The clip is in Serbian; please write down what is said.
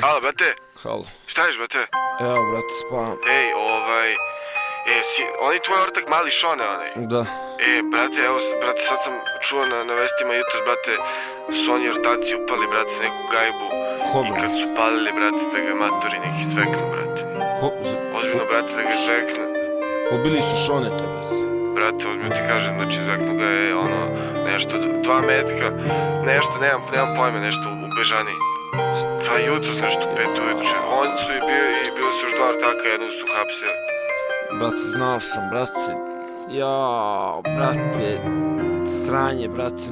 Halo, brate, Halo. šta ješ, brate? Evo, brate, spavam. Ej, ovaj... E, si, on je tvoj ortak mali Šone, onaj. Da. E, brate, evo, brate, sad sam čuo na, na vestima jutros, brate, su oni ortaci upali, brate, neku gajbu. Ko, I kad brate? su palili, brate, da ga matori neki zveknu, brate. Ko? z- Ozbiljno, brate, da ga zveknu. Ubili su šoneta, brate. Brate, ozbiljno ti kažem, znači zveknu ga je, nešto, dva metka, nešto, nemam, nemam pojma, nešto u Bežani. Pa jutros, nešto, pet ujutro. On su i bio, i bili su još dva ortaka, jednog su hapsili. Brate, znao sam, brate. Ja, brate, sranje, brate.